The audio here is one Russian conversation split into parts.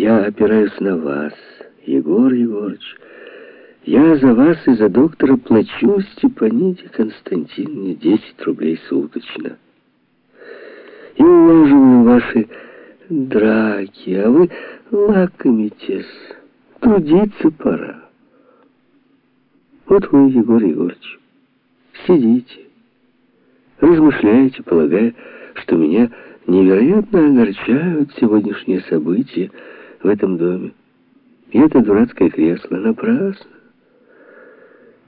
Я опираюсь на вас, Егор Егорович. Я за вас и за доктора плачу Степаниде Константиновне 10 рублей суточно. И улаживаю ваши драки, а вы лакомитесь. Трудиться пора. Вот вы, Егор Егорович, сидите, размышляете, полагая, что меня невероятно огорчают сегодняшние события в этом доме. И это дурацкое кресло напрасно.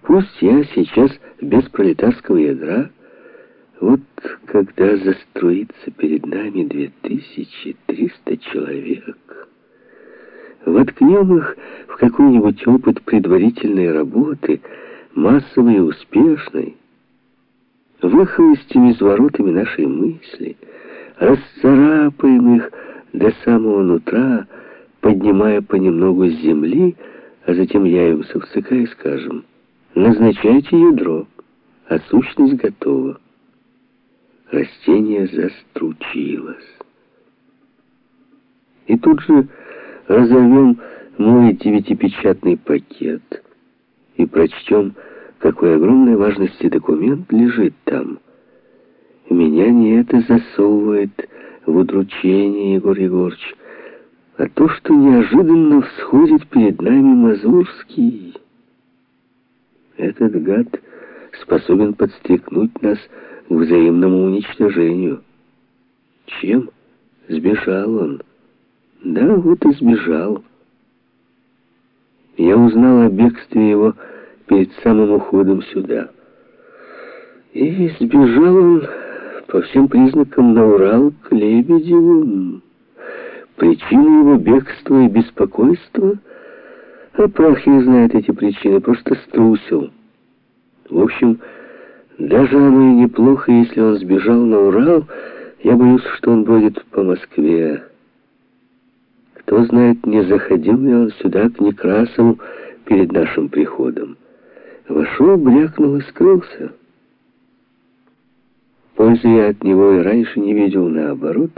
Пусть я сейчас без пролетарского ядра, вот когда заструится перед нами 2300 человек, воткнем их в какой-нибудь опыт предварительной работы, массовой и успешной, выхолостим из воротами нашей мысли, расцарапаем их до самого нутра, поднимая понемногу с земли, а затем явимся в ЦК и скажем, назначайте ядро, а сущность готова. Растение застручилось. И тут же разорвем мой девятипечатный пакет и прочтем, какой огромной важности документ лежит там. Меня не это засовывает в удручение, Егор Егорович, а то, что неожиданно всходит перед нами Мазурский. Этот гад способен подстрекнуть нас к взаимному уничтожению. Чем? Сбежал он. Да, вот и сбежал. Я узнал о бегстве его перед самым уходом сюда. И сбежал он по всем признакам на Урал к Лебедеву. Причина его бегства и беспокойства, а прах не знает эти причины, просто струсил. В общем, даже оно и неплохо, если он сбежал на Урал, я боюсь, что он бродит по Москве. Кто знает, не заходил ли он сюда к Некрасову перед нашим приходом. Вошел, брякнул и скрылся. Пользы я от него и раньше не видел, наоборот.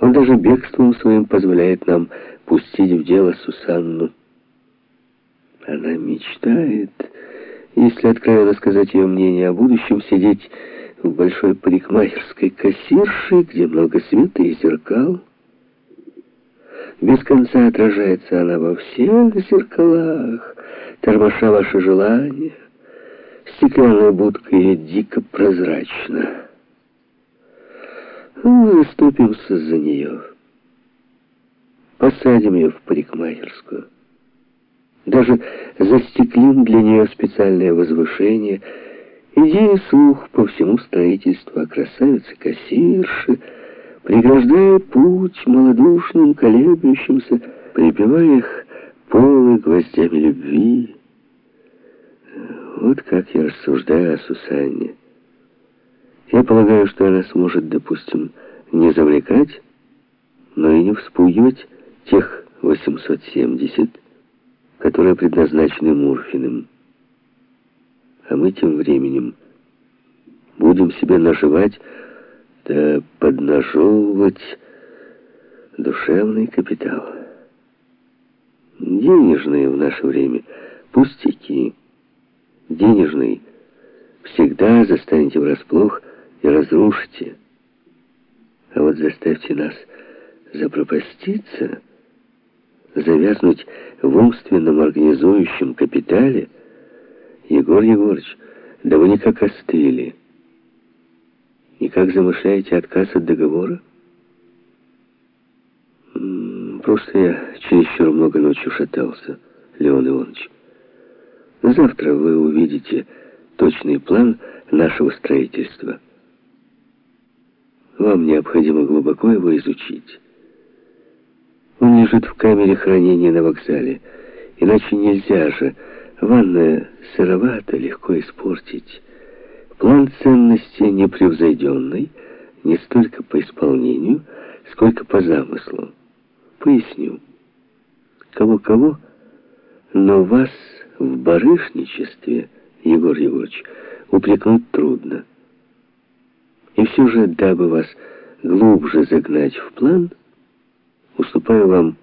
Он даже бегством своим позволяет нам пустить в дело Сусанну. Она мечтает, если откровенно сказать ее мнение о будущем, сидеть в большой парикмахерской кассирше, где много света и зеркал. Без конца отражается она во всех зеркалах, тормоша ваши желания. Стеклянная будка ее дико прозрачна. Мы заступимся за нее. Посадим ее в парикмахерскую. Даже застеклим для нее специальное возвышение. Идея слух по всему строительству о красавице-кассирше, преграждая путь малодушным, колеблющимся, прибивая их полы гвоздями любви. Вот как я рассуждаю о Сусанне. Я полагаю, что она сможет, допустим, не завлекать, но и не вспугивать тех 870, которые предназначены Мурфиным. А мы тем временем будем себе наживать, да поднажевывать душевный капитал. Денежные в наше время пустяки. Денежный всегда застанете врасплох и разрушите. А вот заставьте нас запропаститься, завязнуть в умственном организующем капитале, Егор Егорович, да вы никак остыли. Никак замышляете отказ от договора? Просто я чересчур много ночью шатался, Леон Иванович. Завтра вы увидите точный план нашего строительства. Вам необходимо глубоко его изучить. Он лежит в камере хранения на вокзале. Иначе нельзя же. Ванная сыровата, легко испортить. План ценности непревзойденный, не столько по исполнению, сколько по замыслу. Поясню. Кого-кого, но вас в барышничестве, Егор Егорович, упрекнуть трудно. И все же, дабы вас глубже загнать в план, уступаю вам